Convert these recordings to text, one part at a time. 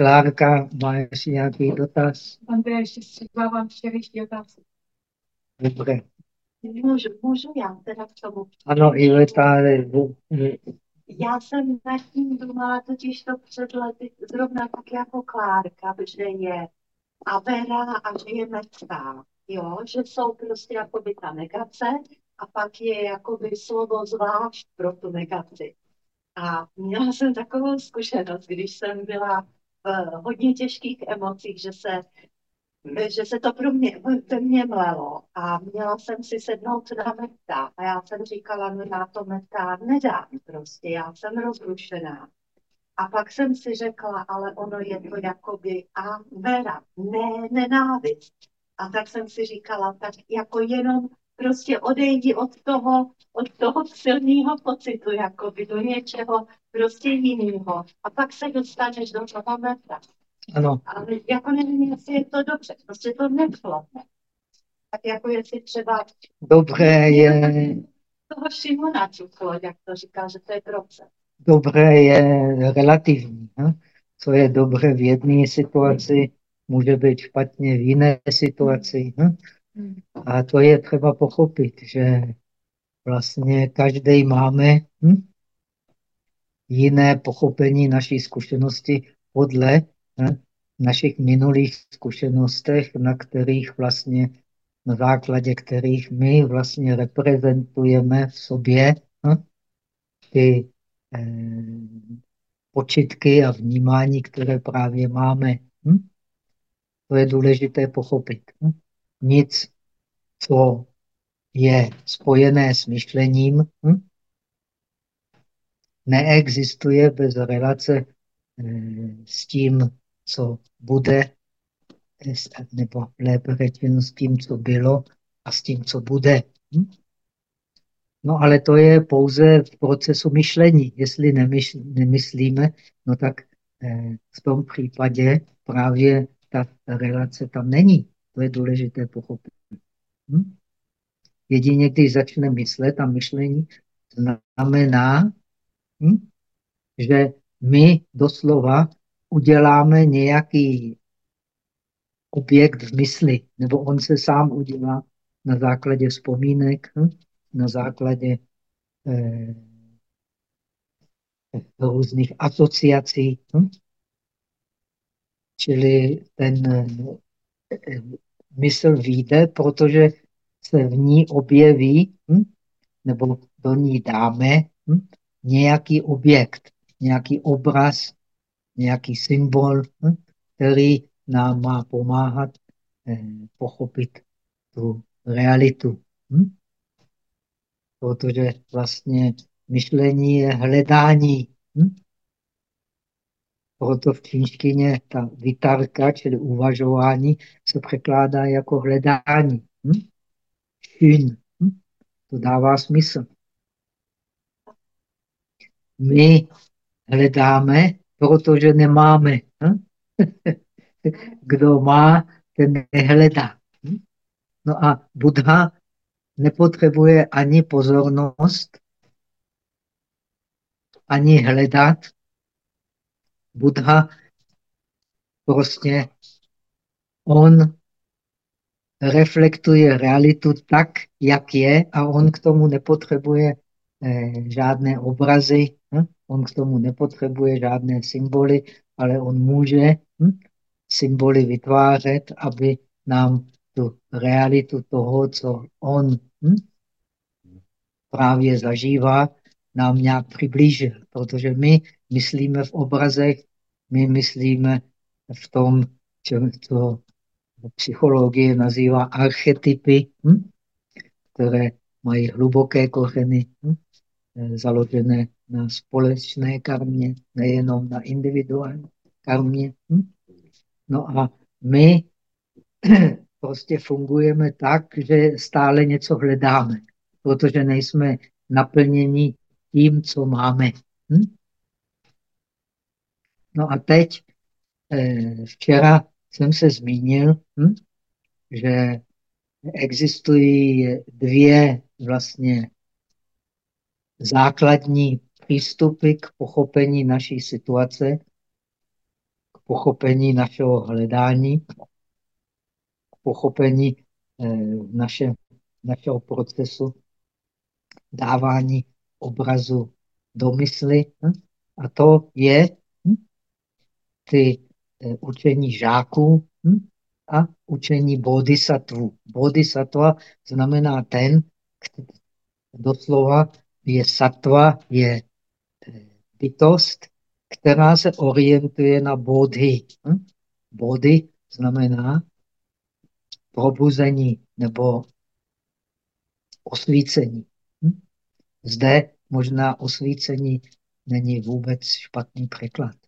Klárka, má ještě nějaký dotaz? Andrea, ještě třeba vám chtěl ještě otázku. Dobře. Můžu, můžu já teda k tomu. Ano, Iveta, Já jsem nad tím думала totiž to před lety zrovna tak jako Klárka, že je Avera a že je Mecká. Jo, že jsou prostě jakoby ta negace a pak je jakoby slovo zvlášť pro tu negaci. A měla jsem takovou zkušenost, když jsem byla v hodně těžkých emocích, že se, že se to pro mě, ve mě mlelo a měla jsem si sednout na meta a já jsem říkala, no já to meta nedám prostě, já jsem rozrušená. A pak jsem si řekla, ale ono je to jakoby a vera, ne nenávist. A tak jsem si říkala, tak jako jenom prostě odejdi od toho, od toho silného pocitu, jako by do něčeho prostě jiného. A pak se dostaneš do toho metra. Ano. Ale jako nevím, jestli je to dobře, prostě to nešlo. Tak jako jestli třeba... Dobře je... Toho Šimona čuklo, jak to říká, že to je dobře. Dobré je relativní. Hm? Co je dobré v jedné situaci, může být špatně v jiné situaci. Hm? A to je třeba pochopit, že vlastně každý máme hm, jiné pochopení naší zkušenosti podle hm, našich minulých zkušenostech, na kterých vlastně, na základě kterých my vlastně reprezentujeme v sobě hm, ty eh, počitky a vnímání, které právě máme. Hm? To je důležité pochopit. Hm? Nic, co je spojené s myšlením, hm? neexistuje bez relace eh, s tím, co bude, nebo lépe řečeno s tím, co bylo a s tím, co bude. Hm? No ale to je pouze v procesu myšlení. Jestli nemyslíme, no tak eh, v tom případě právě ta relace tam není. To je důležité pochopit. Hm? Jedině, když začne myslet a myšlení, znamená, hm? že my doslova uděláme nějaký objekt v mysli, nebo on se sám udělá na základě vzpomínek, hm? na základě eh, různých asociací. Hm? Čili ten mysl vyjde, protože se v ní objeví, hm? nebo do ní dáme hm? nějaký objekt, nějaký obraz, nějaký symbol, hm? který nám má pomáhat eh, pochopit tu realitu. Hm? Protože vlastně myšlení je hledání. Hm? Proto v čínštině ta vytarka, čili uvažování, se překládá jako hledání. Hm? Hm? To dává smysl. My hledáme, protože nemáme. Hm? Kdo má, ten nehledá. Hm? No a Buddha nepotřebuje ani pozornost, ani hledat, Buddha prostě on reflektuje realitu tak, jak je a on k tomu nepotřebuje eh, žádné obrazy, hm? on k tomu nepotřebuje žádné symboly, ale on může hm? symboly vytvářet, aby nám tu realitu toho, co on hm? právě zažívá, nám nějak přiblížil, protože my myslíme v obrazech, my myslíme v tom, co psychologie nazývá archetypy, hm? které mají hluboké kořeny, hm? založené na společné karmě, nejenom na individuální karmě. Hm? No a my prostě fungujeme tak, že stále něco hledáme, protože nejsme naplněni tím, co máme. Hm? No a teď, eh, včera jsem se zmínil, hm, že existují dvě vlastně základní přístupy k pochopení naší situace, k pochopení našeho hledání, pochopení eh, naše, našeho procesu dávání obrazu do mysli. Hm? A to je? Ty eh, učení žáků hm? a učení bodhisattva. Bodhisattva znamená ten, doslova je satva, je eh, bytost, která se orientuje na bodhy. Hm? Body znamená probuzení nebo osvícení. Hm? Zde možná osvícení není vůbec špatný překlad.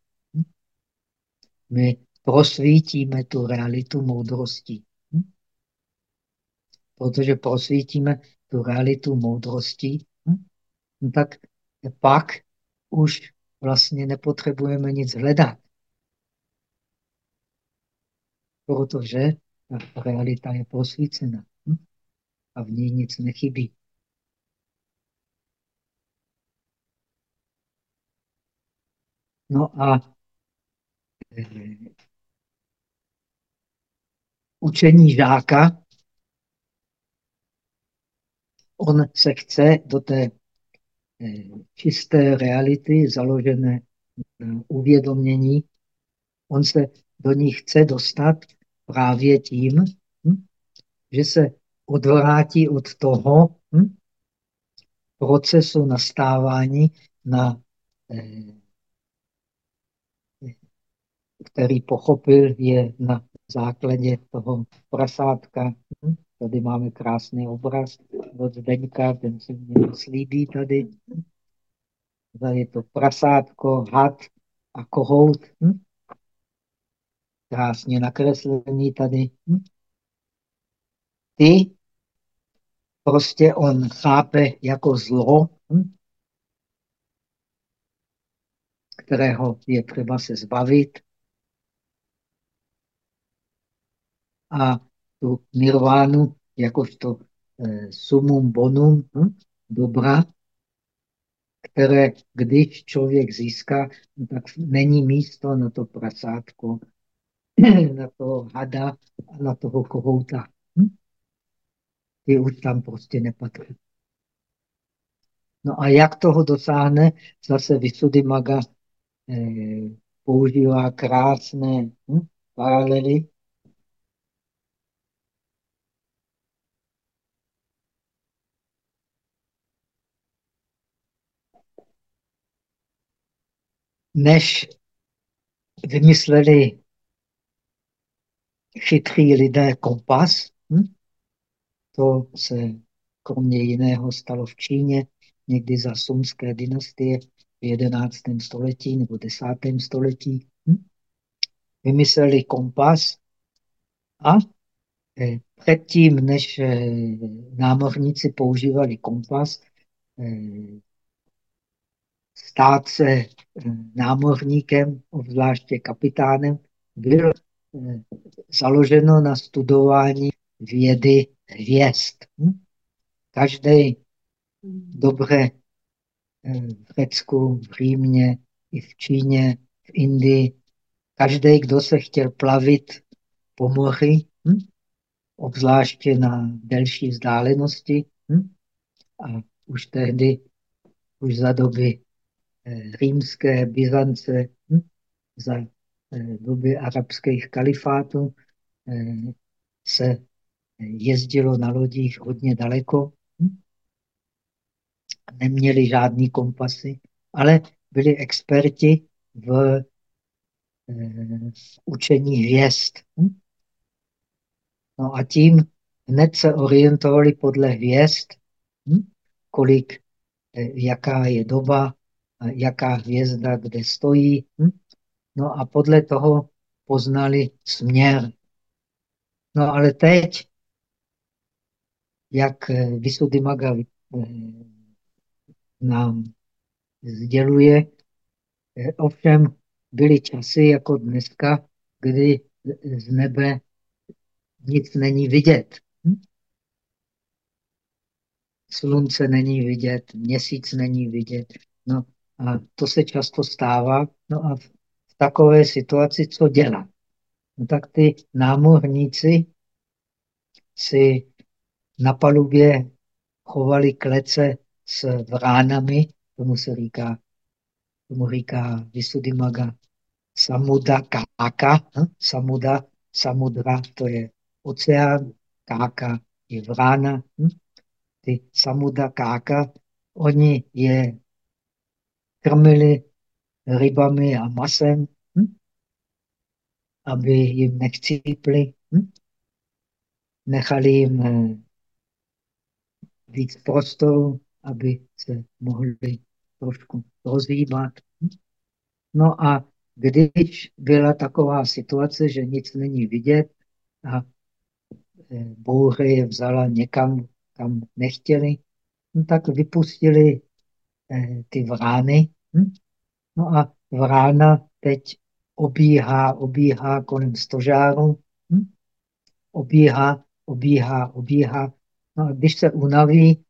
My prosvítíme tu realitu moudrosti. Hm? Protože prosvítíme tu realitu moudrosti, hm? no tak pak už vlastně nepotřebujeme nic hledat. Protože ta realita je prosvícena hm? a v ní nic nechybí. No a učení žáka, on se chce do té eh, čisté reality založené na uvědomění, on se do ní chce dostat právě tím, hm, že se odvrátí od toho hm, procesu nastávání na eh, který pochopil, je na základě toho prasátka. Tady máme krásný obraz od Zdeňka, ten se mě slíbí tady. Tady je to prasátko, had a kohout. Krásně nakreslený tady. Ty prostě on chápe jako zlo, kterého je třeba se zbavit. A tu nirvánu jakožto eh, sumum bonum hm, dobra, které když člověk získá, no tak není místo na to prasátko, na to hada a na toho kohouta. Hm? Ty už tam prostě nepatří. No a jak toho dosáhne, zase Maga eh, používá krásné hm, paralely než vymysleli chytrý lidé kompas, hm? to se kromě jiného stalo v Číně někdy za sumské dynastie v 11. století nebo 10. století. Hm? Vymysleli kompas a eh, předtím, než eh, námořníci používali kompas, eh, stát se eh, námořníkem, obzvláště kapitánem, byl eh, založeno na studování vědy hvězd. Hm? Každý dobře eh, v Řecku, v Římě, i v Číně, v Indii, každý, kdo se chtěl plavit po moři, hm? obzvláště na delší vzdálenosti, hm? a už tehdy, už za doby římské Byzance hm? za eh, doby arabských kalifátů eh, se jezdilo na lodích hodně daleko. Hm? Neměli žádný kompasy, ale byli experti v, v učení hvězd. Hm? No a tím hned se orientovali podle hvězd, hm? kolik, jaká je doba, jaká hvězda kde stojí. Hm? No a podle toho poznali směr. No ale teď, jak eh, Visuddhimaga eh, nám sděluje, eh, ovšem byly časy jako dneska, kdy z nebe nic není vidět. Hm? Slunce není vidět, měsíc není vidět. No, a to se často stává. No a v takové situaci co dělat. No tak ty námořníci si na palubě chovali klece s vránami, tomu se říká, tomu říká Visuddhimaga Samuda Káka. Hm? Samuda, Samudra, to je oceán, Káka je vrána. Hm? Ty Samuda Káka, oni je krmili rybami a masem, hm? aby jim nechcípli. Hm? Nechali jim eh, víc prostoru, aby se mohli trošku rozhýbat. Hm? No a když byla taková situace, že nic není vidět a eh, bouře je vzala někam, kam nechtěli, no tak vypustili eh, ty vrány. Hm? No a vrána teď obíhá, obíhá kolem stožáru, hm? obíhá, obíhá, obíhá. No a když se unaví,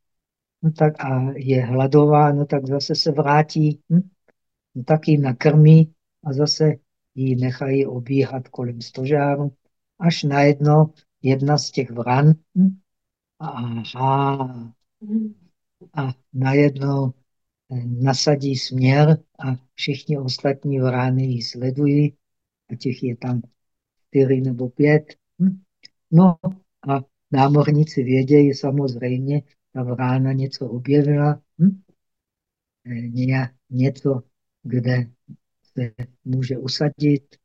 no tak a je hladová, no tak zase se vrátí, hm? no tak ji nakrmí a zase ji nechají obíhat kolem stožáru, až najednou jedna z těch vran, hm? aha, a najednou nasadí směr a všichni ostatní vrány ji sledují, a těch je tam čtyři nebo pět. Hm? No a námorníci vědějí samozřejmě, ta vrána něco objevila, hm? E, něco, kde se může usadit,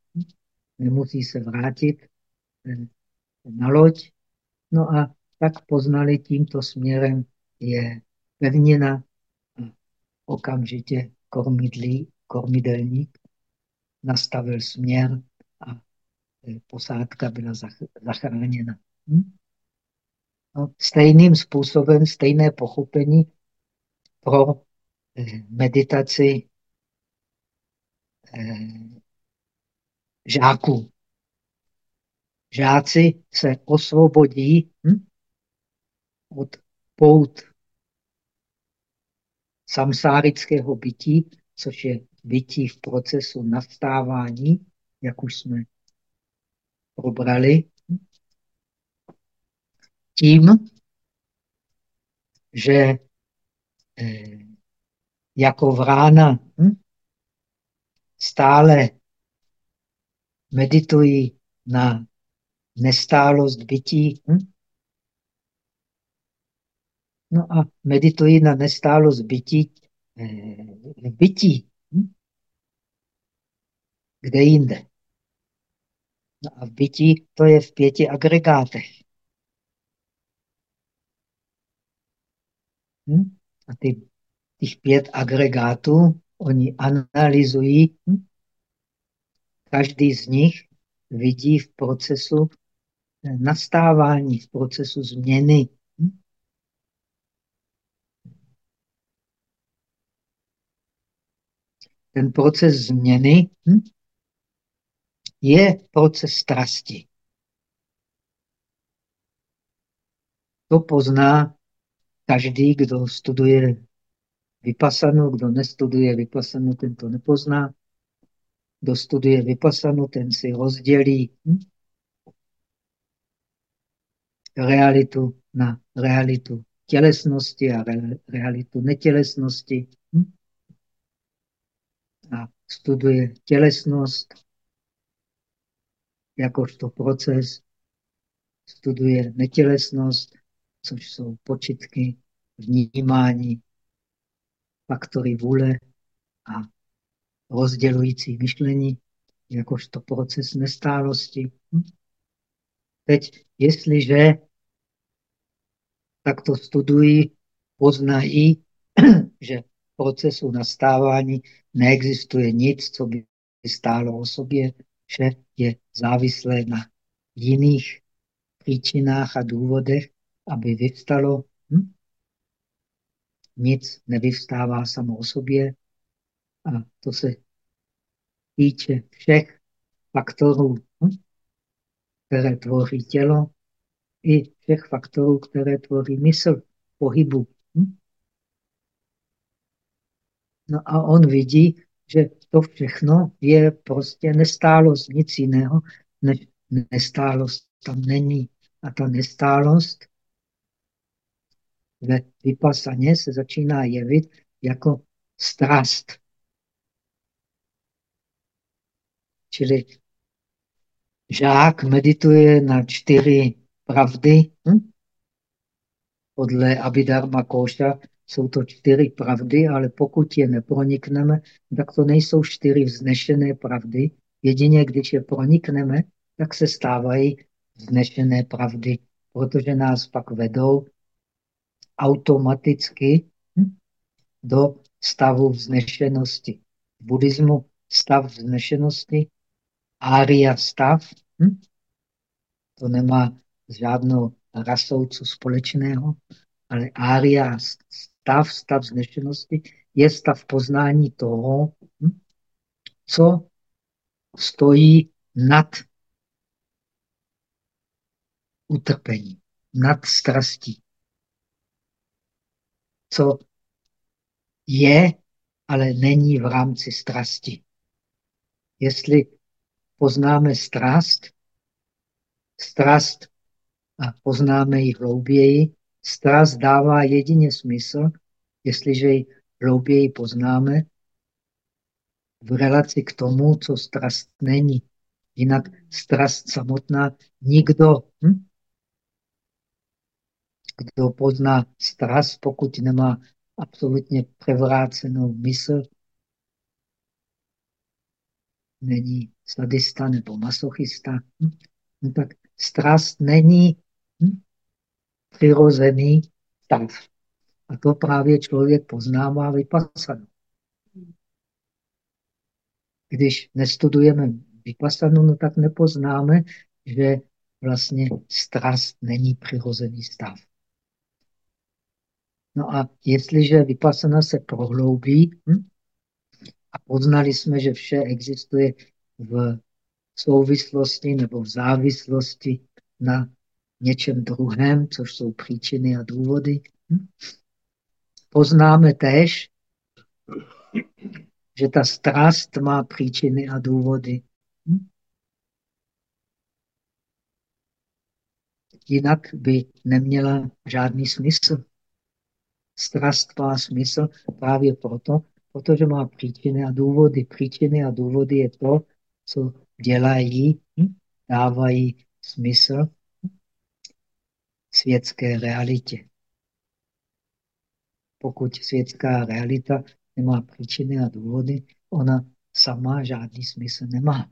nemusí se vrátit e, na loď. No a tak poznali tímto směrem je pevnina okamžitě kormidlí, kormidelník nastavil směr a e, posádka byla zachráněna. Hm? No, stejným způsobem, stejné pochopení pro e, meditaci e, žáků. Žáci se osvobodí hm? od pout samsárického bytí, což je bytí v procesu nastávání, jak už jsme probrali, tím, že eh, jako vrána hm, stále meditují na nestálost bytí, hm, No a medituji na nestálost bytí eh, v bytí. Hm? Kde jinde? No a v bytí to je v pěti agregátech. Hm? A ty, těch pět agregátů, oni analyzují, hm? každý z nich vidí v procesu eh, nastávání, v procesu změny ten proces změny hm, je proces strasti. To pozná každý, kdo studuje vypasanu, kdo nestuduje vypasanu, ten to nepozná. Kdo studuje vypasanu, ten si rozdělí hm, realitu na realitu tělesnosti a realitu netělesnosti. Studuje tělesnost jakožto proces, studuje netělesnost, což jsou počitky, vnímání, faktory vůle a rozdělující myšlení, jakožto proces nestálosti. Hm? Teď, jestliže takto studují, poznají, že procesu nastávání neexistuje nic, co by stálo o sobě. Vše je závislé na jiných příčinách a důvodech, aby vyvstalo. Hm? Nic nevyvstává samo o sobě a to se týče všech faktorů, hm? které tvoří tělo, i všech faktorů, které tvoří mysl, pohybu. Hm? No a on vidí, že to všechno je prostě nestálost, nic jiného než nestálost tam není. A ta nestálost ve vypasaně se začíná jevit jako strast. Čili žák medituje na čtyři pravdy. Hm? Podle Abhidharma Koša jsou to čtyři pravdy, ale pokud je nepronikneme, tak to nejsou čtyři vznešené pravdy. Jedině když je pronikneme, tak se stávají vznešené pravdy, protože nás pak vedou automaticky do stavu vznešenosti. V buddhismu stav vznešenosti, ária stav, to nemá žádnou rasou co společného, ale ária stav, stav vznešenosti je stav poznání toho, hm, co stojí nad utrpení, nad strastí. Co je, ale není v rámci strasti. Jestli poznáme strast, strast a poznáme ji hlouběji, strast dává jedině smysl, jestliže ji hlouběji poznáme v relaci k tomu, co strast není. Jinak strast samotná nikdo hm? kdo pozná strast, pokud nemá absolutně převrácenou mysl, není sadista nebo masochista, hm? no tak strast není? Přirozený stav. A to právě člověk poznává vypasanu. Když nestudujeme vypasanu, no tak nepoznáme, že vlastně strast není přirozený stav. No a jestliže vypasana se prohloubí hm, a poznali jsme, že vše existuje v souvislosti nebo v závislosti na něčem druhém, což jsou příčiny a důvody, hm, poznáme též, že ta strast má příčiny a důvody. Hm? Jinak by neměla žádný smysl. Strast má smysl právě proto, protože má příčiny a důvody. Příčiny a důvody je to, co dělají, hm, dávají smysl světské realitě. Pokud světská realita nemá příčiny a důvody, ona sama žádný smysl nemá.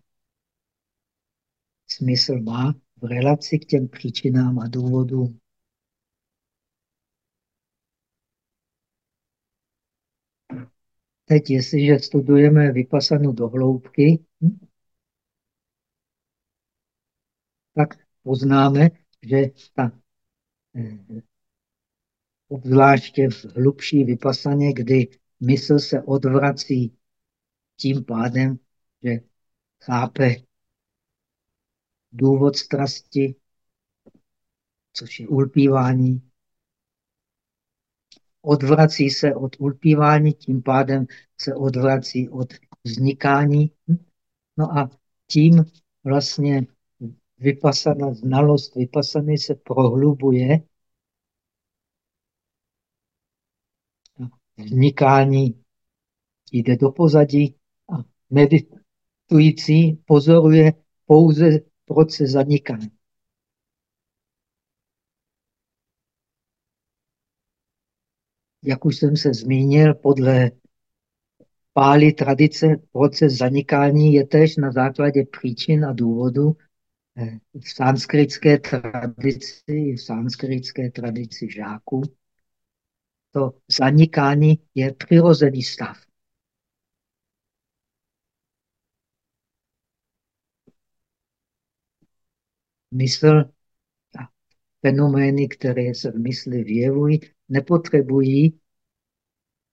Smysl má v relaci k těm příčinám a důvodům. Teď, jestliže studujeme vypasanu do hloubky, hm, tak poznáme, že ta obzvláště v hlubší vypasaně, kdy mysl se odvrací tím pádem, že chápe důvod strasti, což je ulpívání, odvrací se od ulpívání, tím pádem se odvrací od vznikání. No a tím vlastně vypasaná znalost vypasaný se prohlubuje. Vznikání jde do pozadí a meditující pozoruje pouze proces zanikání. jak už jsem se zmínil, podle pály tradice proces zanikání je tež na základě příčin a důvodu v sanskritské tradici, v sanskritské tradici žáků. To zanikání je přirozený stav. Mysl a fenomény, které se v mysli vyjevují, nepotřebují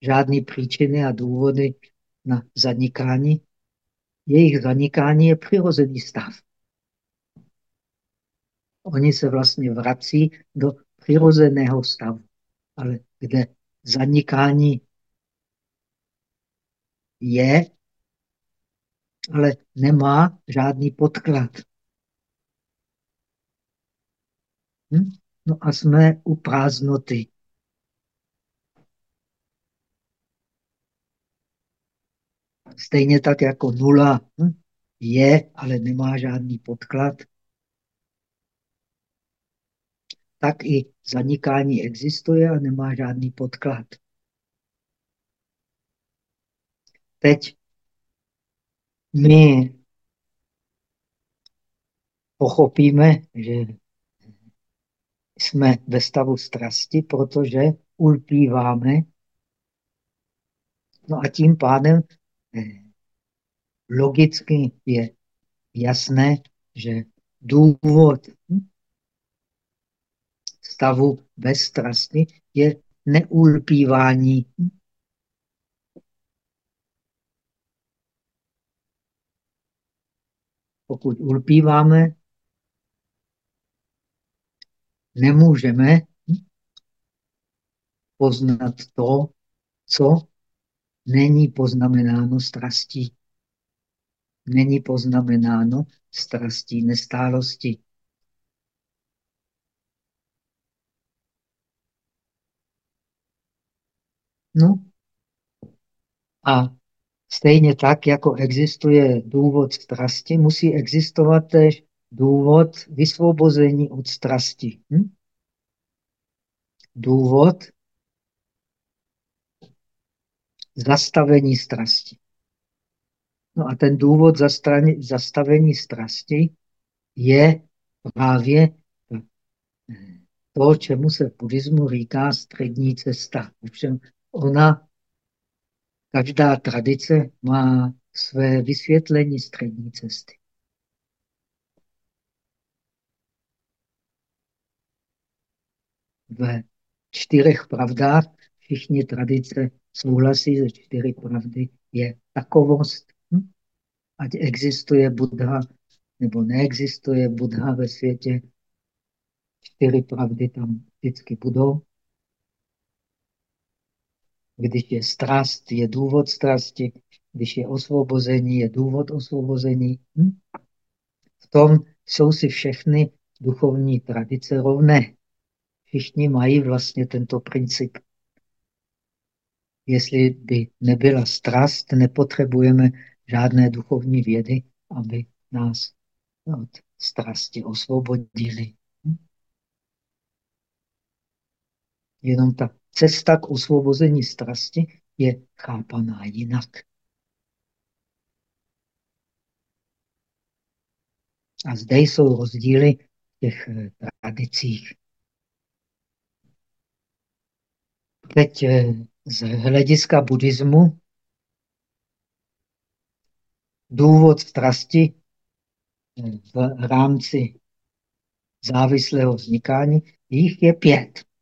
žádné příčiny a důvody na zanikání. Jejich zanikání je přirozený stav. Oni se vlastně vrací do přirozeného stavu, ale kde zanikání je, ale nemá žádný podklad. Hm? No a jsme u prázdnoty. Stejně tak jako nula hm? je, ale nemá žádný podklad, tak i zanikání existuje a nemá žádný podklad. Teď my pochopíme, že jsme ve stavu strasti, protože ulpíváme. No a tím pádem eh, logicky je jasné, že důvod hm, stavu bez strasti je neulpívání. Pokud ulpíváme, nemůžeme poznat to, co není poznamenáno strastí. Není poznamenáno strastí nestálosti. No a stejně tak, jako existuje důvod strasti, musí existovat tež důvod vysvobození od strasti. Hm? Důvod zastavení strasti. No a ten důvod zastavení strasti je právě to, čemu se v buddhismu říká střední cesta. Ovšem ona, každá tradice má své vysvětlení střední cesty. V čtyřech pravdách všichni tradice souhlasí, že čtyři pravdy je takovost. Hm? Ať existuje Buddha nebo neexistuje Buddha ve světě, čtyři pravdy tam vždycky budou. Když je strast, je důvod strasti. Když je osvobození, je důvod osvobození. Hm? V tom jsou si všechny duchovní tradice rovné. Všichni mají vlastně tento princip. Jestli by nebyla strast, nepotřebujeme žádné duchovní vědy, aby nás od strasti osvobodili. Hm? Jenom ta cesta k osvobození strasti je chápaná jinak. A zde jsou rozdíly v těch eh, tradicích. Teď eh, z hlediska buddhismu důvod strasti eh, v rámci závislého vznikání, jich je pět.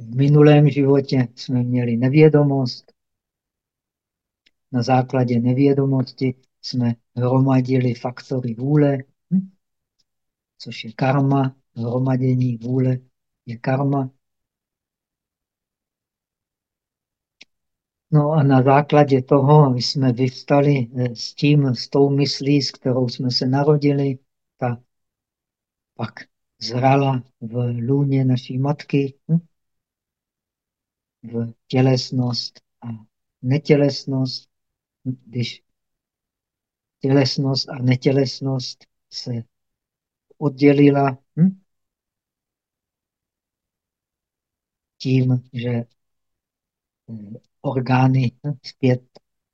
V minulém životě jsme měli nevědomost. Na základě nevědomosti jsme hromadili faktory vůle, hm? což je karma, hromadění vůle je karma. No a na základě toho jsme vyvstali eh, s tím, s tou myslí, s kterou jsme se narodili, ta pak zrala v lůně naší matky. Hm? V tělesnost a netělesnost, když tělesnost a netělesnost se oddělila hm? tím, že eh, orgány hm, zpět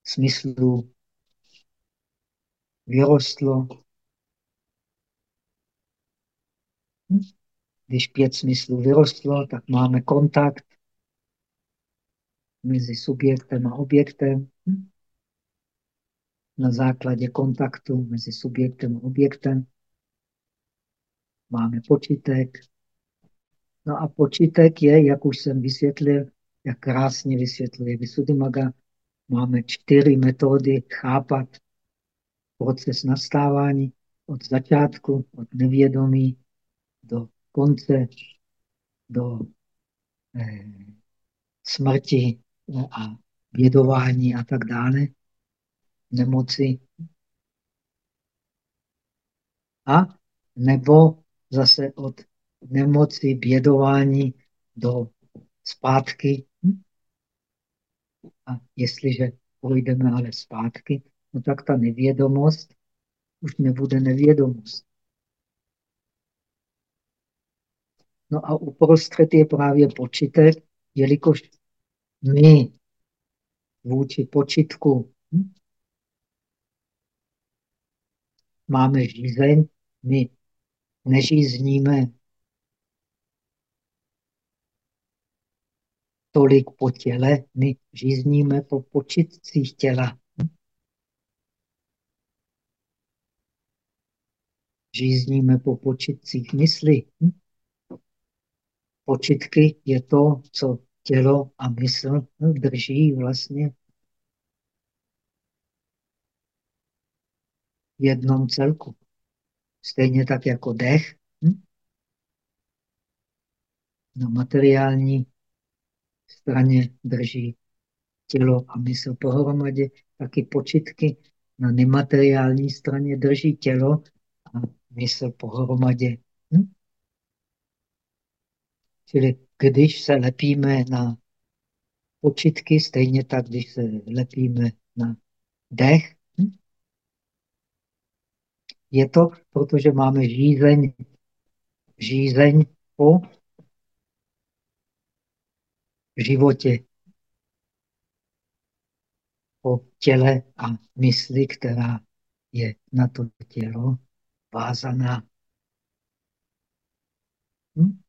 smyslů vyrostlo. Hm? Když pět smyslů vyrostlo, tak máme kontakt mezi subjektem a objektem. Hm? Na základě kontaktu mezi subjektem a objektem máme počítek. No a počítek je, jak už jsem vysvětlil, jak krásně vysvětluje Visuddhimaga, máme čtyři metody chápat proces nastávání od začátku, od nevědomí do konce, do eh, smrti a bědování a tak dále, nemoci. A nebo zase od nemoci, bědování do zpátky. A jestliže půjdeme ale zpátky, no tak ta nevědomost už nebude nevědomost. No a uprostřed je právě počítek, jelikož my vůči počitku hm, máme žízeň, my nežízníme tolik po těle, my žízníme po počitcích těla. Žízníme po počitcích mysli. Počitky je to, co tělo a mysl drží vlastně v jednom celku. Stejně tak jako dech. Na materiální straně drží tělo a mysl pohromadě, taky počitky na nemateriální straně drží tělo a mysl pohromadě. Hm? Čili když se lepíme na počitky, stejně tak, když se lepíme na dech, hm? je to, protože máme žízeň, žízeň po životě, po těle a mysli, která je na to tělo vázaná. Hm?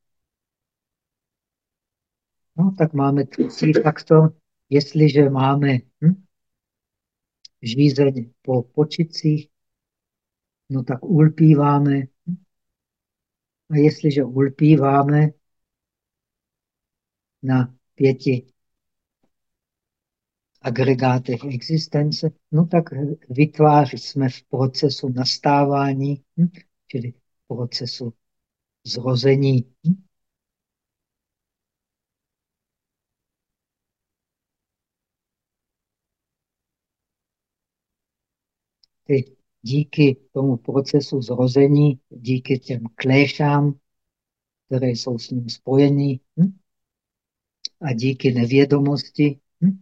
No, tak máme třetí faktor. Jestliže máme hm, žízeň po počicích, no tak ulpíváme. Hm? A jestliže ulpíváme na pěti agregátech existence, no tak vytváří jsme v procesu nastávání, hm? čili procesu zrození. Hm? Ty díky tomu procesu zrození, díky těm kléšám, které jsou s ním spojení, hm? a díky nevědomosti, hm?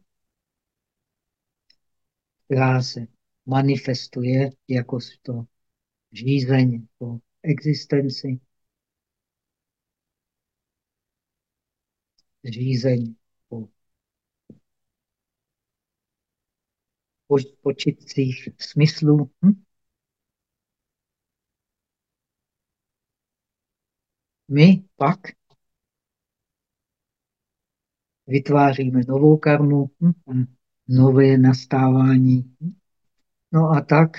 která se manifestuje jako to žízeň po existenci, řízeň po počitcích smyslů. Hm? My pak vytváříme novou karmu, hm? nové nastávání. No a tak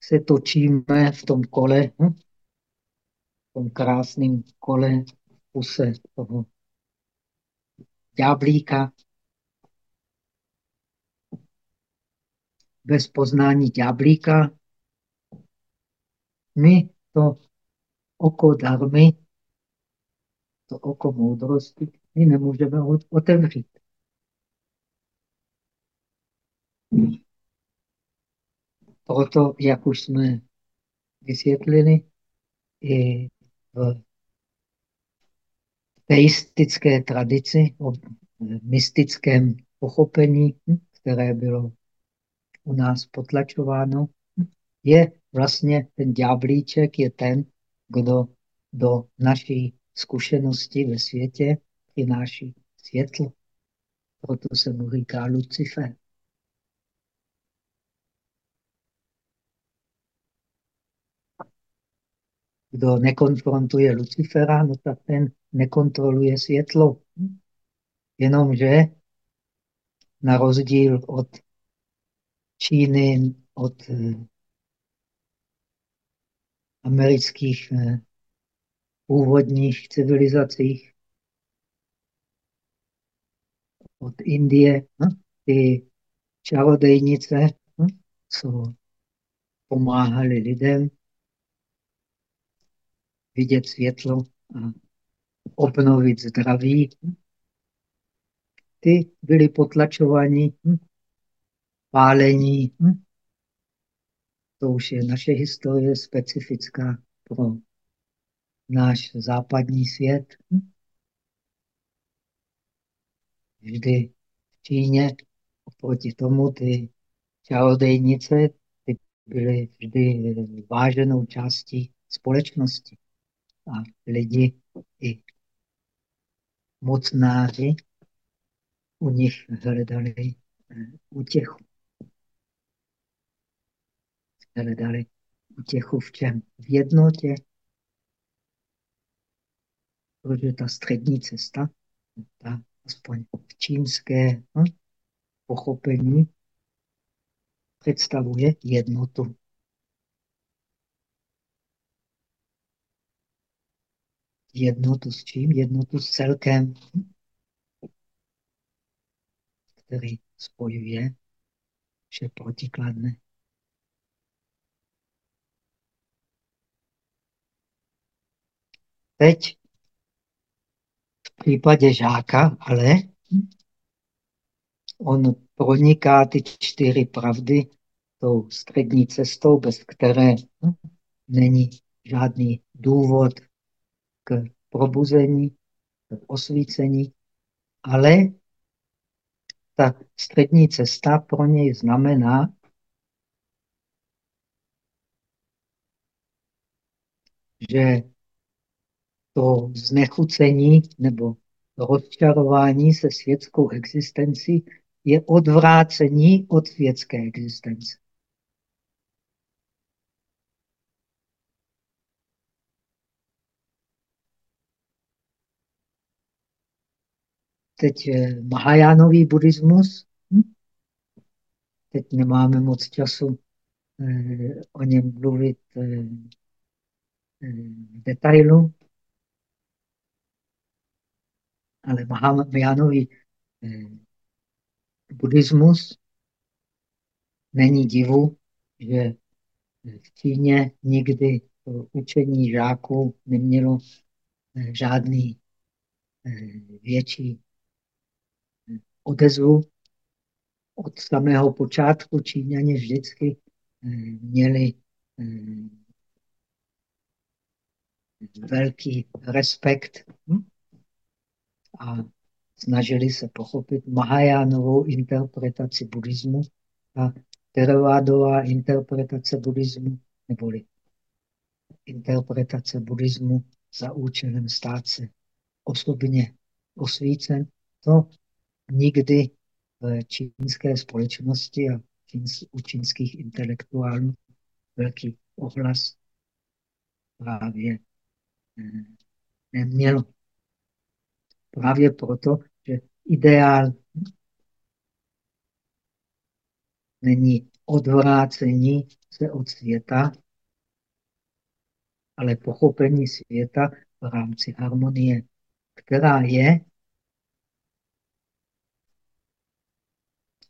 se točíme v tom kole, hm? v tom krásném kole kuse toho ďáblíka. Bez poznání ďáblíka my to oko darmy, to oko moudrosti, my nemůžeme otevřít. Proto, jak už jsme vysvětlili, i v teistické tradici, o mystickém pochopení, které bylo u nás potlačováno, je vlastně ten ďáblíček, je ten, kdo do naší zkušenosti ve světě přináší světlo. Proto se mu říká Lucifer. Kdo nekonfrontuje Lucifera, no tak ten nekontroluje světlo. Jenomže na rozdíl od Číny, od eh, amerických eh, původních civilizacích, od Indie, hm? ty čarodejnice, hm? co pomáhali lidem vidět světlo a obnovit zdraví. ty byly potlačovány, hm? Pálení. Hm? To už je naše historie specifická pro náš západní svět. Hm? Vždy v Číně oproti tomu ty čarodejnice ty byly vždy váženou částí společnosti. A lidi i mocnáři u nich hledali útěchu. Hledali útěchu v čem? V jednotě. Protože ta střední cesta, ta aspoň v čínské hm, pochopení, představuje jednotu. Jednotu s čím? Jednotu s celkem, který spojuje vše protikladné. Teď v případě žáka, ale on proniká ty čtyři pravdy tou střední cestou, bez které není žádný důvod k probuzení, k osvícení, ale ta střední cesta pro něj znamená, že to znechucení nebo rozčarování se světskou existencí je odvrácení od světské existence. Teď Mahajánový buddhismus. Hm? Teď nemáme moc času eh, o něm mluvit eh, eh, v detailu, ale Mahajánový buddhismus není divu, že v Číně nikdy učení žáků nemělo žádný větší odezvu. Od samého počátku Číňani vždycky eh, měli eh, velký respekt hm? A snažili se pochopit Mahajánovou interpretaci buddhismu a Theravádová interpretace buddhismu, neboli interpretace buddhismu za účelem stát se osobně osvícen, to nikdy v čínské společnosti a u čínských intelektuálů velký ohlas právě eh, nemělo. Právě proto, že ideál není odvrácení se od světa, ale pochopení světa v rámci harmonie, která je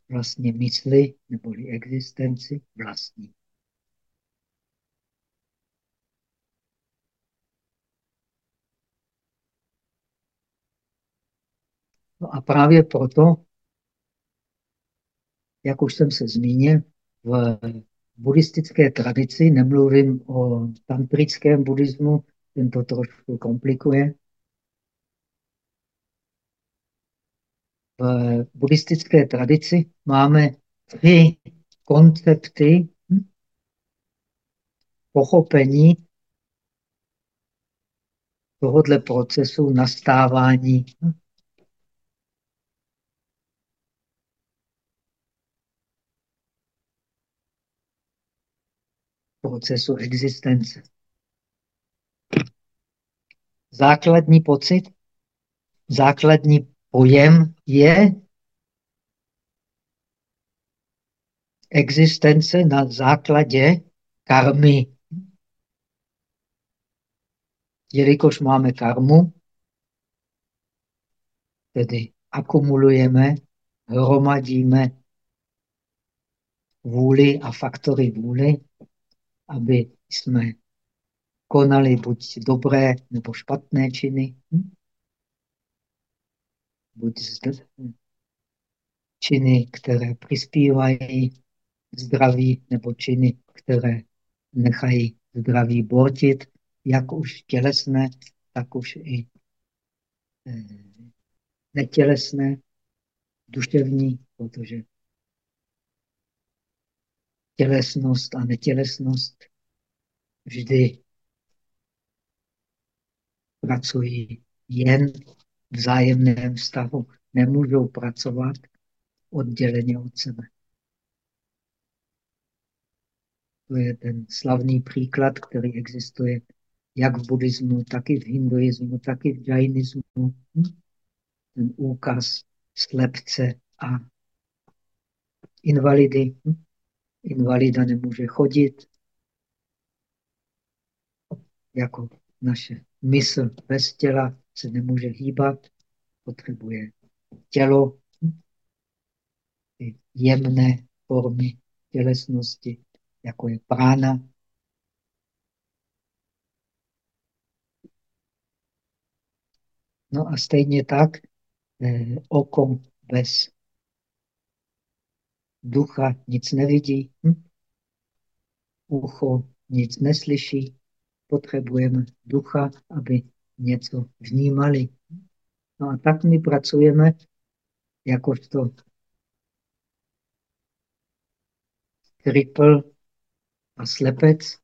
vlastně mysli neboli existenci vlastní. No a právě proto, jak už jsem se zmínil, v buddhistické tradici, nemluvím o tantrickém buddhismu, ten to trošku komplikuje, v buddhistické tradici máme tři koncepty pochopení tohoto procesu nastávání. Procesu existence. Základní pocit, základní pojem je existence na základě karmy. Jelikož máme karmu, tedy akumulujeme, hromadíme vůli a faktory vůli, aby jsme konali buď dobré nebo špatné činy. Hm? buď činy, které přispívají zdraví, nebo činy, které nechají zdraví bortit, jak už tělesné, tak už i eh, netělesné, duševní, protože tělesnost a netělesnost vždy pracují jen v vzájemném vztahu. Nemůžou pracovat odděleně od sebe. To je ten slavný příklad, který existuje jak v buddhismu, tak i v hinduismu, tak i v džajnismu. Hm? Ten úkaz slepce a invalidy. Invalida nemůže chodit, jako naše mysl bez těla se nemůže hýbat, potřebuje tělo, hm? jemné formy tělesnosti, jako je prána. No a stejně tak eh, oko bez ducha nic nevidí, hm? ucho nic neslyší, potřebujeme ducha, aby něco vnímali. No a tak my pracujeme jakožto triple a slepec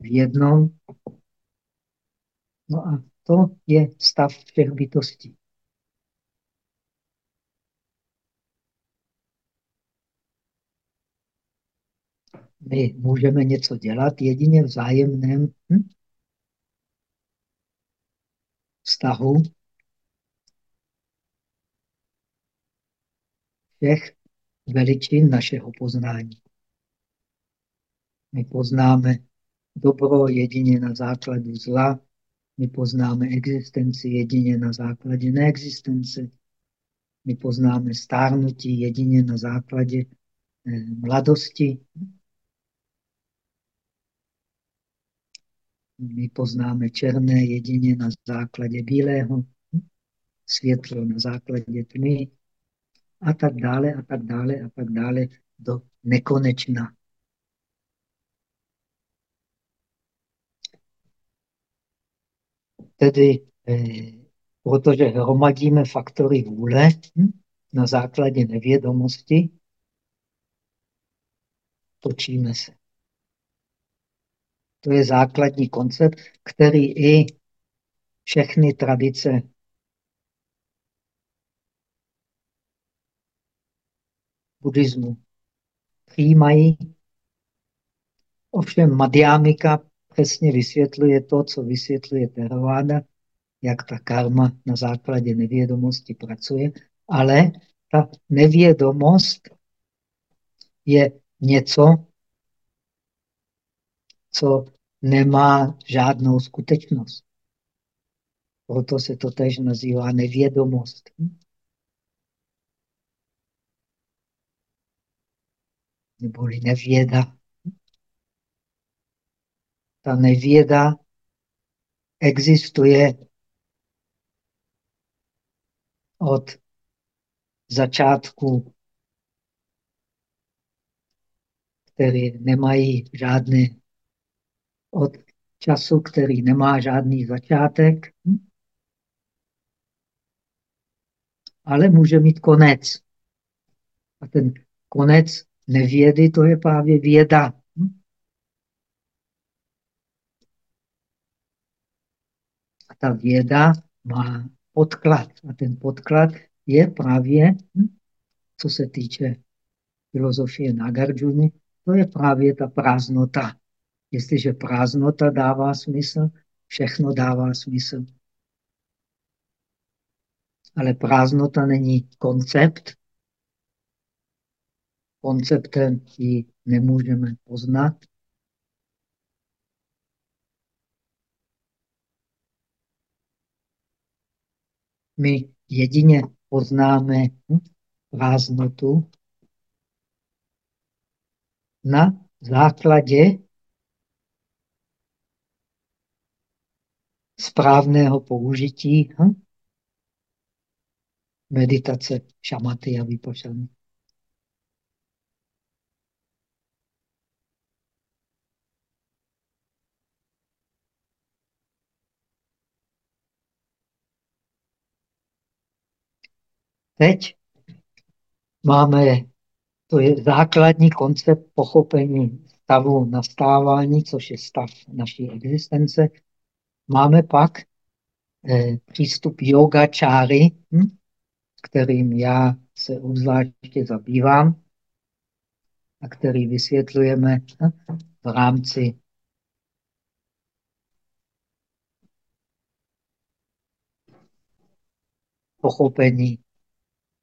v jednom. No a to je stav všech bytostí. My můžeme něco dělat jedině v zájemném hm? vztahu všech veličin našeho poznání. My poznáme dobro jedině na základu zla, my poznáme existenci jedině na základě neexistence, my poznáme stárnutí jedině na základě eh, mladosti. My poznáme černé jedině na základě bílého, světlo na základě tmy a tak dále a tak dále a tak dále do nekonečna. Tedy, eh, protože hromadíme faktory vůle hm, na základě nevědomosti, točíme se. To je základní koncept, který i všechny tradice buddhismu přijímají. Ovšem Madhyamika přesně vysvětluje to, co vysvětluje Theravada, jak ta karma na základě nevědomosti pracuje, ale ta nevědomost je něco, co nemá žádnou skutečnost. Proto se to tež nazývá nevědomost. Neboli nevěda. Ta nevěda existuje od začátku, které nemají žádné od času, který nemá žádný začátek, hm? ale může mít konec. A ten konec nevědy, to je právě věda. Hm? A ta věda má podklad. A ten podklad je právě, hm? co se týče filozofie Nagarjuna, to je právě ta prázdnota. Jestliže prázdnota dává smysl, všechno dává smysl. Ale prázdnota není koncept. Konceptem ji nemůžeme poznat. My jedině poznáme prázdnotu na základě správného použití hm? meditace šamaty a vypašany. Teď máme, to je základní koncept pochopení stavu nastávání, což je stav naší existence. Máme pak eh, přístup yoga čáry, hm, kterým já se obzvláště zabývám a který vysvětlujeme hm, v rámci pochopení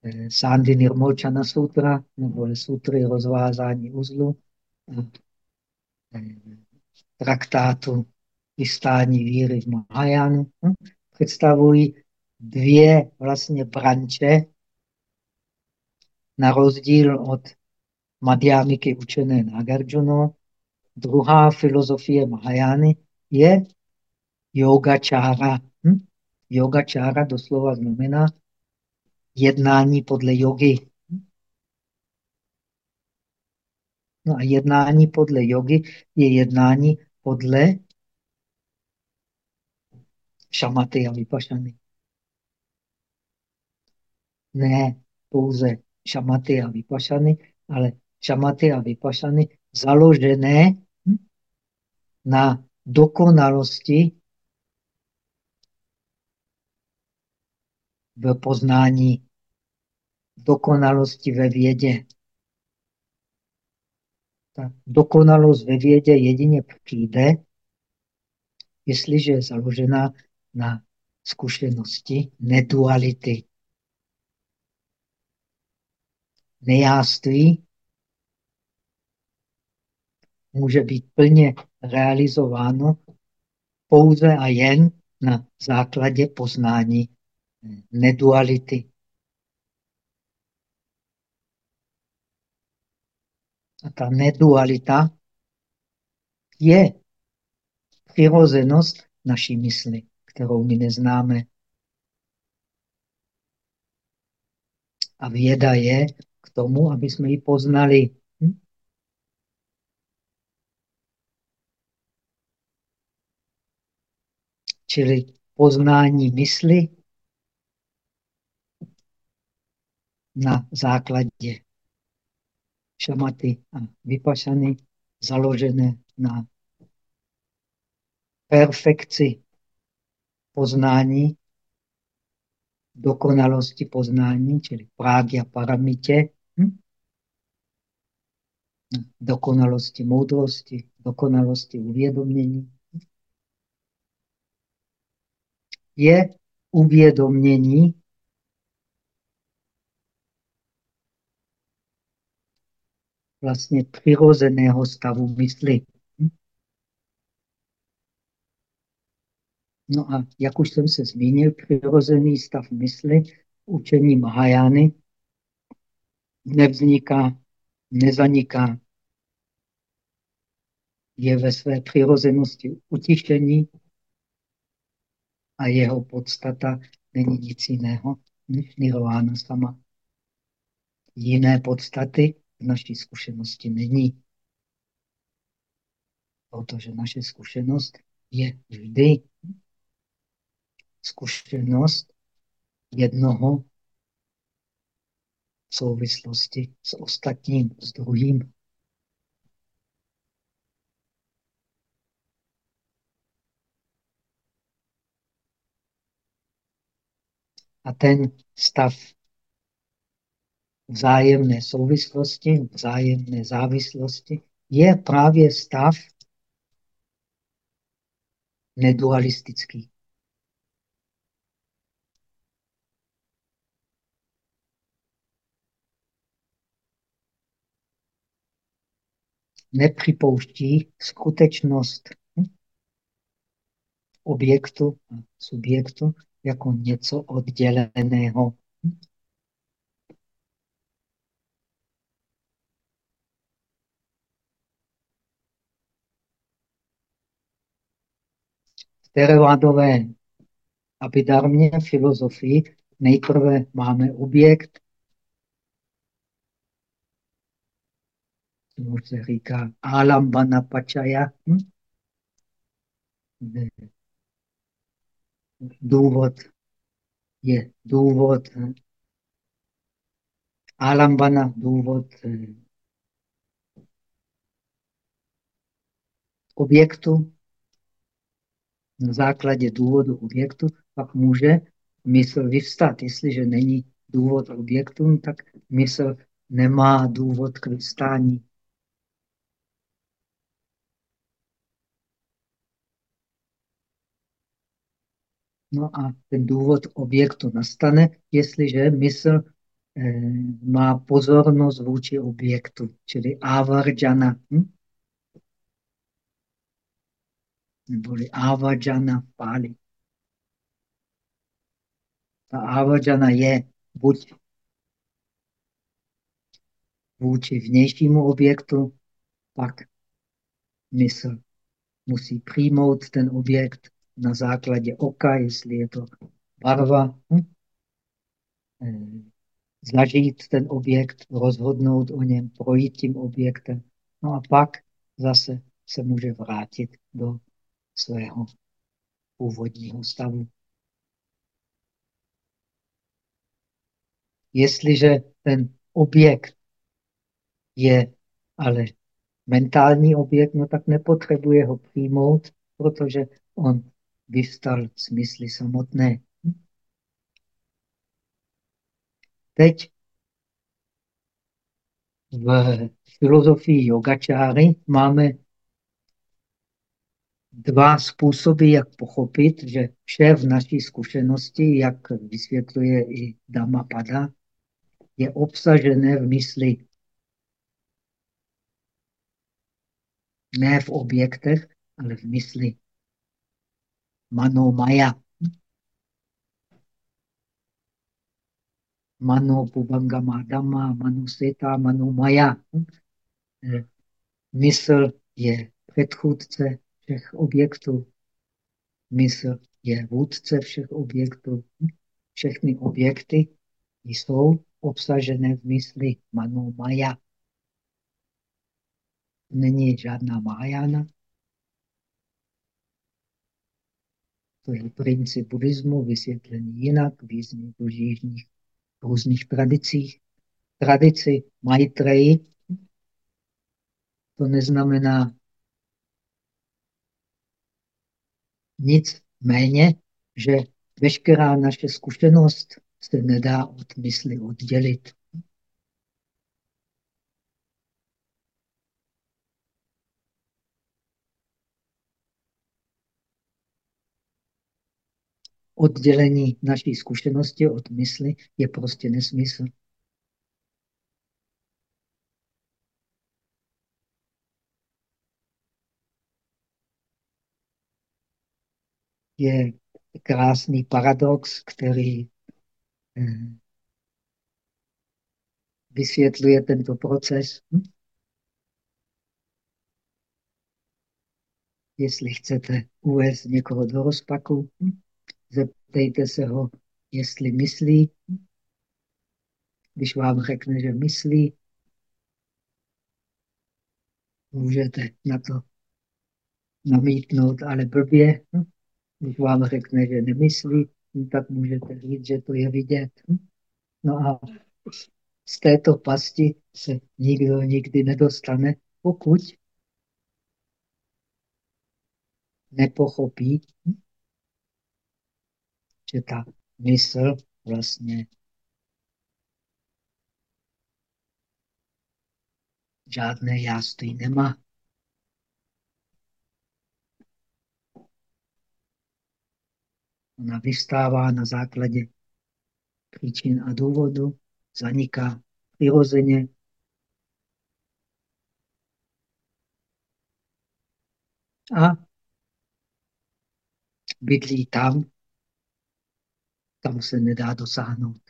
Eh, Sandy Nirmochana Sutra, nebo sutry rozvázání uzlu, eh, traktátu vystání víry v Mahajánu, hm? představují dvě vlastně branče, na rozdíl od Madhyamiky učené Nagarjuna. Druhá filozofie Mahajány je yogačára. Hm? Yogačára doslova znamená jednání podle jogy. No a jednání podle jogy je jednání podle šamaty a vypašany. Ne pouze šamaty a vypašany, ale šamaty a vypašany založené na dokonalosti v poznání dokonalosti ve vědě. Ta dokonalost ve vědě jedině přijde, jestliže je založena na zkušenosti neduality. Nejáství může být plně realizováno pouze a jen na základě poznání neduality. A ta nedualita je přirozenost naší mysli, kterou my neznáme. A věda je k tomu, aby jsme ji poznali. Hm? Čili poznání mysli na základě šamaty a vypašany založené na perfekci poznání, dokonalosti poznání, čili a paramitě, hm? dokonalosti moudrosti, dokonalosti uvědomění. Je uvědomění vlastně přirozeného stavu mysli. No a jak už jsem se zmínil, přirozený stav mysli učení Mahajány nevzniká, nezaniká, je ve své přirozenosti utišení a jeho podstata není nic jiného než nirvána sama. Jiné podstaty v naší zkušenosti není. Protože naše zkušenost je vždy zkušenost jednoho v souvislosti s ostatním, s druhým. A ten stav vzájemné souvislosti, vzájemné závislosti, je právě stav nedualistický. Nepřipouští skutečnost objektu a subjektu jako něco odděleného. teravádové abidarmě filozofii nejprve máme objekt, tomu se říká alambana pačaya. Hm? Důvod je důvod alambana, důvod eh, objektu. Na základě důvodu objektu pak může mysl vyvstat. Jestliže není důvod objektu, tak mysl nemá důvod k vyvstání. No a ten důvod objektu nastane, jestliže mysl eh, má pozornost vůči objektu, čili avarjana, hm? neboli avajana v páli. Ta avajana je buď vůči vnějšímu objektu, pak mysl musí přijmout ten objekt na základě oka, jestli je to barva, hm? Eh, zažít ten objekt, rozhodnout o něm, projít tím objektem. No a pak zase se může vrátit do svého původního stavu. Jestliže ten objekt je ale mentální objekt, no tak nepotřebuje ho přijmout, protože on vyvstal smysly samotné. Teď v filozofii yogačáry máme dva způsoby, jak pochopit, že vše v naší zkušenosti, jak vysvětluje i Dhammapada, je obsažené v mysli. Ne v objektech, ale v mysli. Mano Maya. Mano Pubangama Dhamma, Mano Seta, Mano Maya. Mysl je předchůdce všech objektů. Mysl je vůdce všech objektů. Všechny objekty jsou obsažené v mysli Mano Maya. Není žádná Mahajana, To je princip buddhismu vysvětlený jinak v různých, různých tradicích. Tradici Maitreyi to neznamená nic méně, že veškerá naše zkušenost se nedá od mysli oddělit. Oddělení naší zkušenosti od mysli je prostě nesmysl. Je krásný paradox, který eh, vysvětluje tento proces. Hm? Jestli chcete uvést někoho do rozpaku, hm? Zeptejte se ho, jestli myslí. Když vám řekne, že myslí, můžete na to namítnout, ale blbě. Když vám řekne, že nemyslí, tak můžete říct, že to je vidět. No a z této pasti se nikdo nikdy nedostane, pokud nepochopí, že ta mysl vlastně žádné jáství nemá. Ona vystává na základě příčin a důvodu, zaniká přirozeně. A bydlí tam, tam se nedá dosáhnout.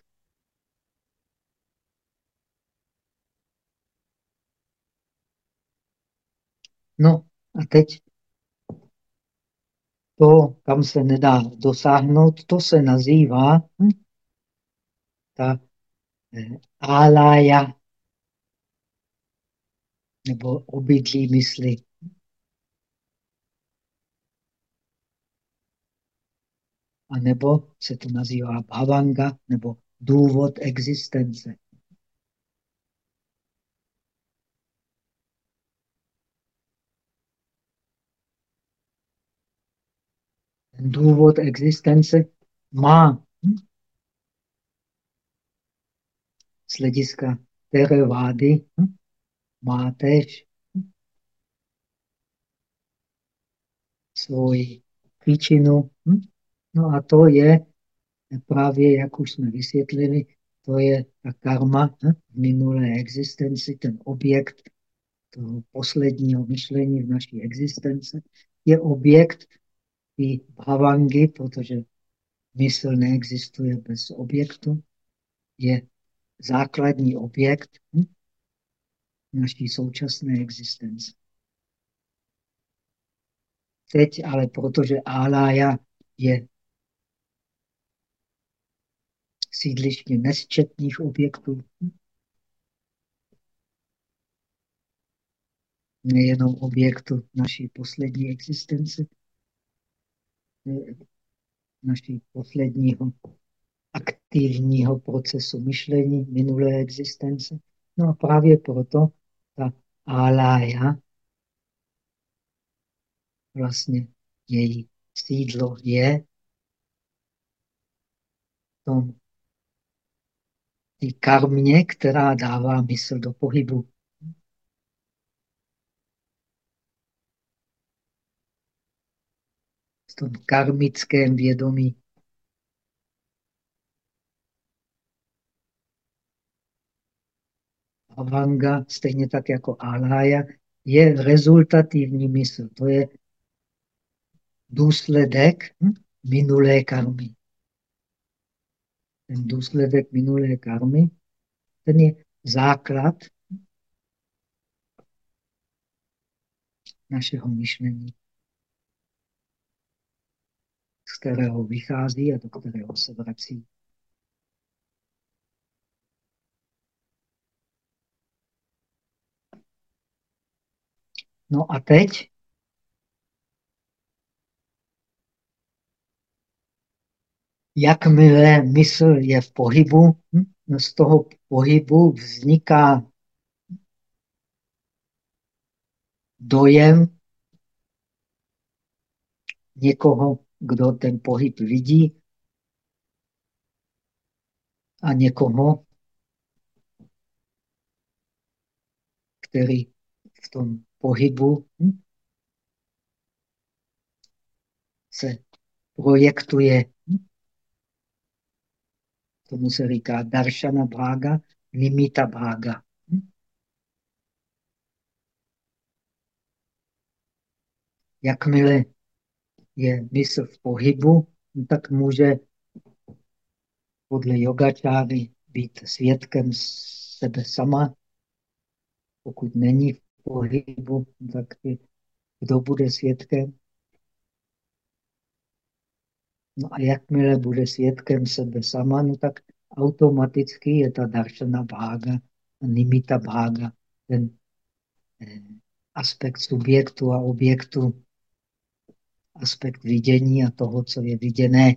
No a teď to, kam se nedá dosáhnout, to se nazývá hm, ta eh, álája nebo obydlí mysli. A nebo se to nazývá bhavanga, nebo důvod existence. Ten důvod existence má hm? z hlediska Therevády hm? má tež hm? svoji příčinu. Hm? No a to je právě, jak už jsme vysvětlili, to je ta karma hm? v minulé existenci, ten objekt toho posledního myšlení v naší existence, je objekt i bhavangy, protože mysl neexistuje bez objektu, je základní objekt hm? naší současné existence. Teď ale protože Alaya je sídliště nesčetných objektů, nejenom objektu naší poslední existence, naší posledního aktivního procesu myšlení minulé existence. No a právě proto ta alaya vlastně její sídlo je v tom karmě, která dává mysl do pohybu. V tom karmickém vědomí. Avanga, stejně tak jako Alaya, je rezultativní mysl. To je důsledek hm, minulé karmy. Ten důsledek minulé karmy, ten je základ našeho myšlení, z kterého vychází a do kterého se vrací. No a teď jakmile mysl je v pohybu, hm, z toho pohybu vzniká dojem někoho, kdo ten pohyb vidí a někoho, který v tom pohybu hm, se projektuje Tomu se říká daršana bhága, nimita bhága. Hm? Jakmile je mysl v pohybu, tak může podle yogačáry být svědkem sebe sama. Pokud není v pohybu, tak kdo bude svědkem? No a jakmile bude svědkem sebe sama, no tak automaticky je ta daršana bhága, nimita bhága, ten eh, aspekt subjektu a objektu, aspekt vidění a toho, co je viděné.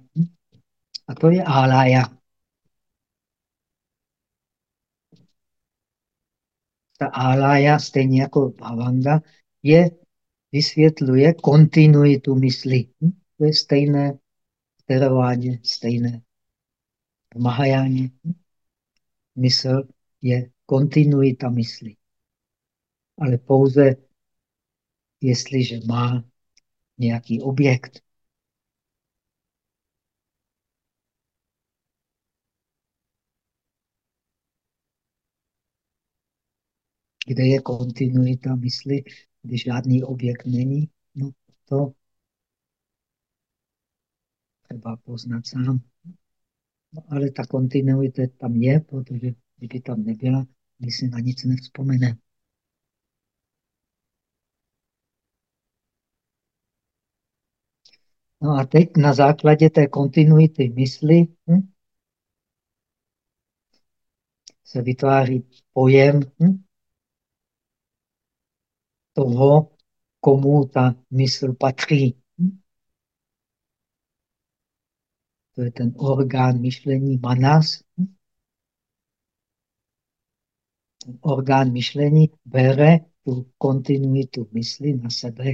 A to je alaya. Ta alaya, stejně jako bhavanga, je, vysvětluje kontinuitu mysli. To je stejné teravádě stejné. V Mahajáně mysl je kontinuita mysli. Ale pouze jestliže má nějaký objekt. Kde je kontinuita mysli, když žádný objekt není, no to třeba poznat sám. No, ale ta kontinuita tam je, protože kdyby tam nebyla, my si na nic nevzpomene. No a teď na základě té kontinuity mysli hm, se vytváří pojem hm? toho, komu ta mysl patří. Hm? To je ten orgán myšlení manas. Ten orgán myšlení bere tu kontinuitu mysli na sebe.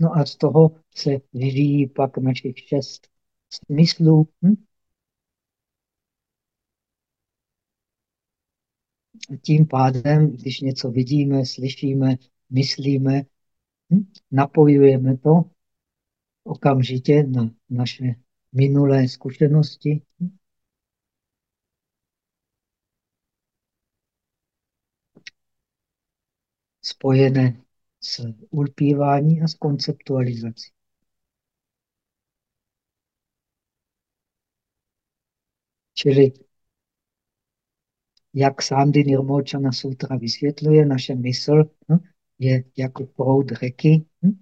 No a z toho se vyvíjí pak našich šest smyslů. Hm? Tím pádem, když něco vidíme, slyšíme, myslíme, hm? napojujeme to okamžitě na naše minulé zkušenosti. Spojené s ulpívání a s konceptualizací. Čili jak Sandy Nirmochana Sutra vysvětluje, naše mysl hm, je jako proud řeky, hm,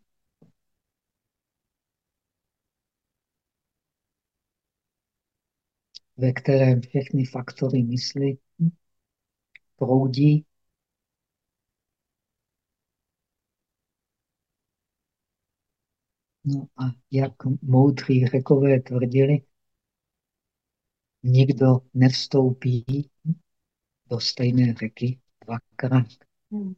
ve kterém všechny faktory mysli hm, proudí. No a jak moudří řekové tvrdili, nikdo nevstoupí do stejné řeky dvakrát. Hmm.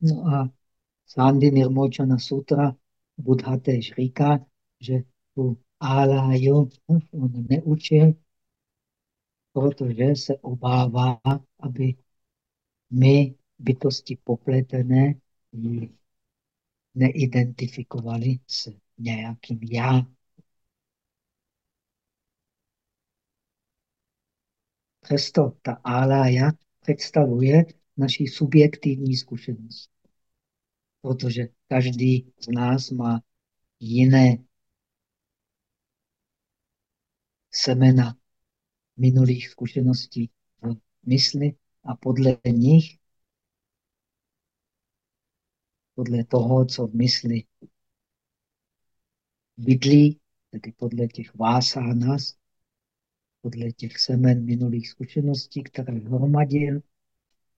No a Sandy Nirmochana Sutra Buddha tež říká, že tu áláju on neučil, protože se obává, aby my, bytosti popletené, ji neidentifikovali s nějakým já. Přesto ta álája představuje naši subjektivní zkušenost. Protože každý z nás má jiné semena minulých zkušeností v mysli a podle nich, podle toho, co v mysli bydlí, tedy podle těch vásánas, podle těch semen minulých zkušeností, které hromadil,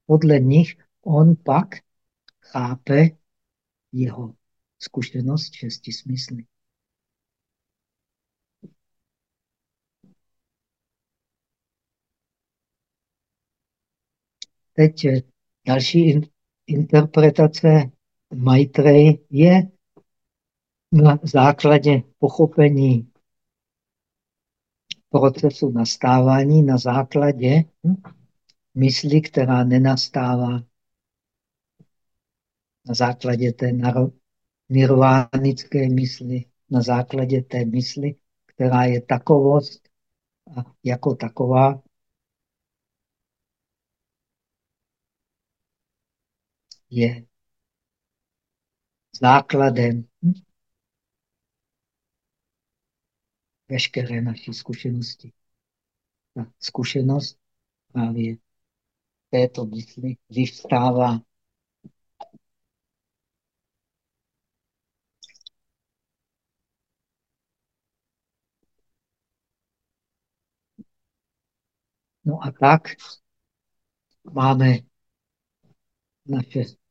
podle nich on pak chápe jeho zkušenost šesti smysly. Teď eh, další in, interpretace Maitreyi je na základě pochopení procesu nastávání, na základě mysli, která nenastává, na základě té nirvánické mysli, na základě té mysli, která je takovost a jako taková je základem veškeré naší zkušenosti. Ta zkušenost právě této mysli vyvstává No a tak máme naše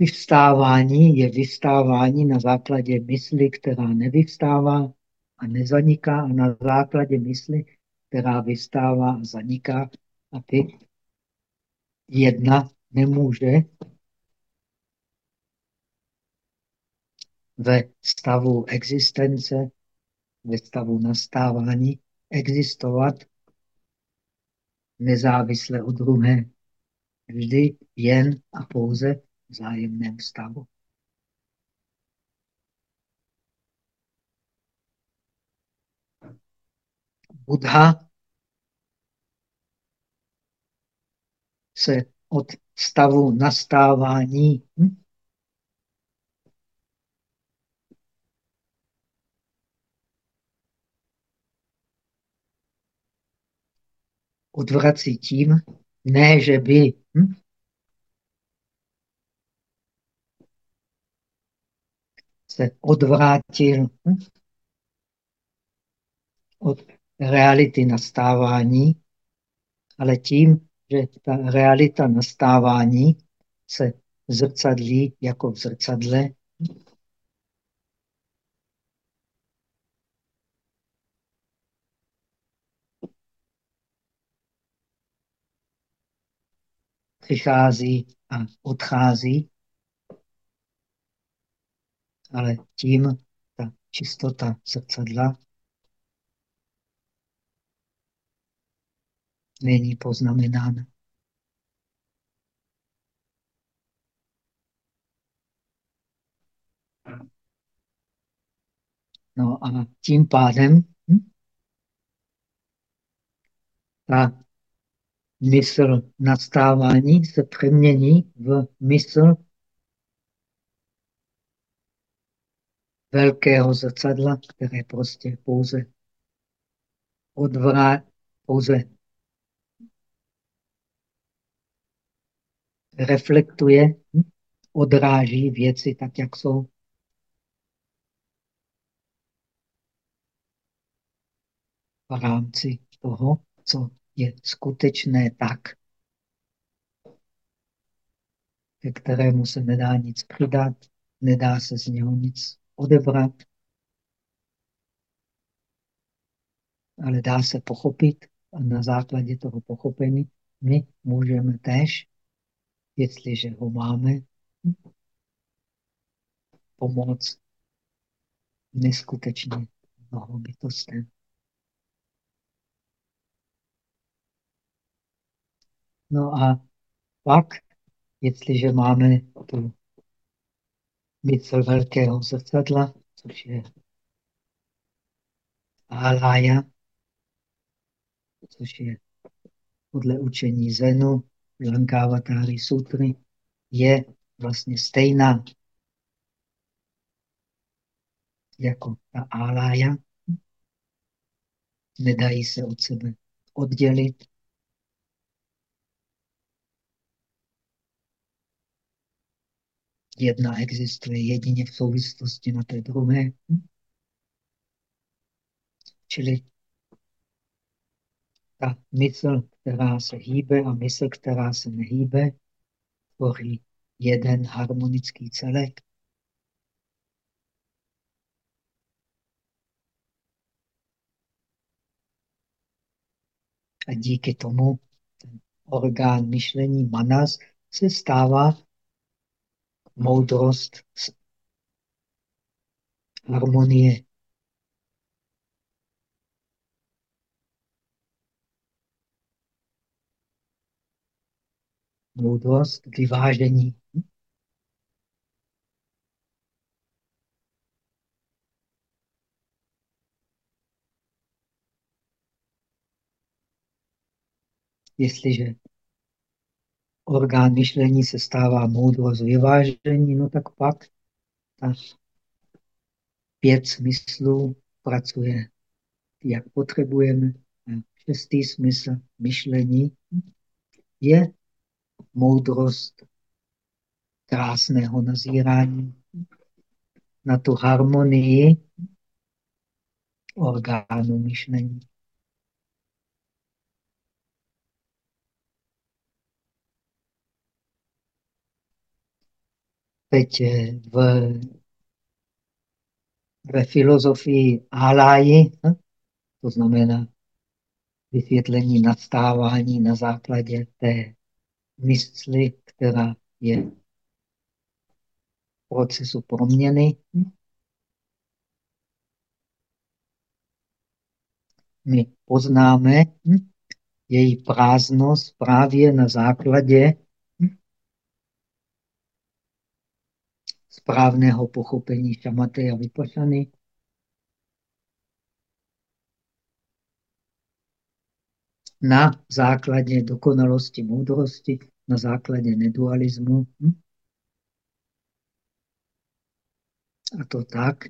Vyvstávání je vystávání na základě mysli, která nevystává a nezaniká, a na základě mysli, která vystává a zaniká. A ty jedna nemůže ve stavu existence, ve stavu nastávání existovat nezávisle od druhé. Vždy jen a pouze vzájemném stavu. Buddha se od stavu nastávání hm? odvrací tím, ne, že by se odvrátil hm, od reality nastávání, ale tím, že ta realita nastávání se zrcadlí jako v zrcadle, přichází a odchází, ale tím ta čistota zrcadla není poznamenána. No a tím pádem hm, ta mysl nastávání se přemění v mysl velkého zrcadla, které prostě pouze odvrá, pouze reflektuje, hm, odráží věci tak, jak jsou. V rámci toho, co je skutečné tak, ke kterému se nedá nic přidat, nedá se z něho nic odebrat, ale dá se pochopit a na základě toho pochopení my můžeme též, jestliže ho máme, pomoct neskutečně mnoho bytostem. No a pak, jestliže máme tu mysl velkého zrcadla, což je alaya, což je podle učení Zenu, Lankavatari sutry, je vlastně stejná jako ta alaya. Nedají se od sebe oddělit. Jedna existuje jedině v souvislosti na té druhé. Čili ta mysl, která se hýbe a mysl, která se nehýbe, tvoří jeden harmonický celek. A díky tomu ten orgán myšlení manas se stává moudrost harmonie. Moudrost vyvážení. Jestliže orgán myšlení se stává moudrost vyvážení, no tak pak ta pět smyslů pracuje, jak potřebujeme. Šestý smysl myšlení je moudrost krásného nazírání na tu harmonii orgánu myšlení. Teď eh, v, ve filozofii Aláji, hm? to znamená vysvětlení nastávání na základě té mysli, která je v procesu proměny. My poznáme hm? její prázdnost právě na základě správného pochopení šamaty a vypašany. Na základě dokonalosti moudrosti, na základě nedualismu. Hm? A to tak,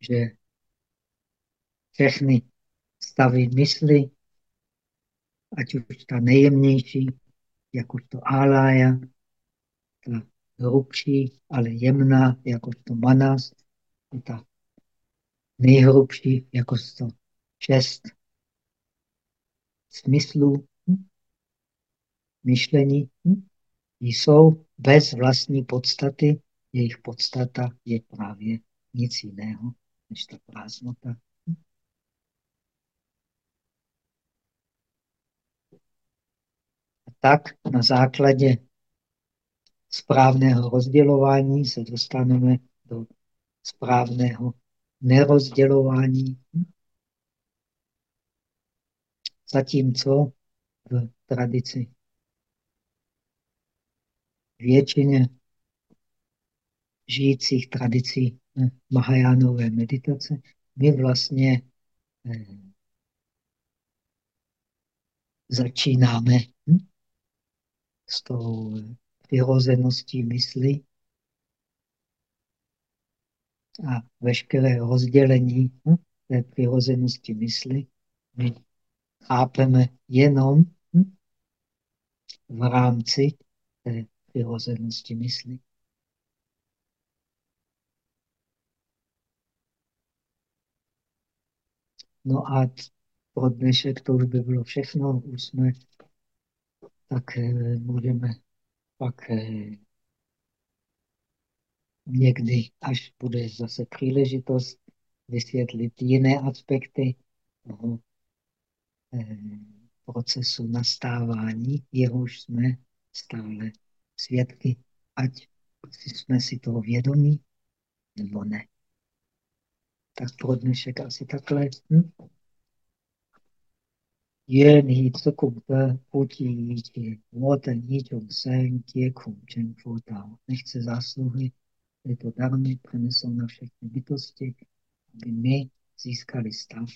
že všechny stavy mysli ať už ta nejjemnější, jakožto álája, ta hrubší, ale jemná, jakožto manas, ta nejhrubší, jakožto šest smyslů, hm? myšlení, hm? jsou bez vlastní podstaty, jejich podstata je právě nic jiného než ta prázdnota. A tak na základě správného rozdělování se dostaneme do správného nerozdělování. Zatímco v tradici většině žijících tradicí eh, Mahajánové meditace, my vlastně eh, začínáme s tou přirozeností mysli a veškeré rozdělení hm, té přirozenosti mysli my chápeme jenom hm, v rámci té přirozenosti mysli. No a pro dnešek to už by bylo všechno. Už jsme, tak eh, můžeme pak eh, někdy, až bude zase příležitost, vysvětlit jiné aspekty toho eh, procesu nastávání, jehož jsme stále svědky, ať jsme si toho vědomí, nebo ne. Tak pro dnešek asi takhle. Hm? Ye ni tse kung de fu ji yi ji, wo de ni zhong sen jie kung chen fu dao. Nechce zásluhy této darmy přenesou na všechny bytosti, aby my získali stav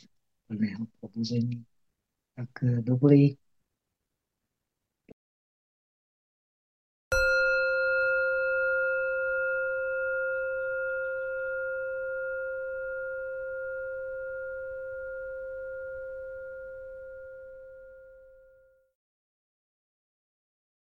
plného probuzení. Tak dobrý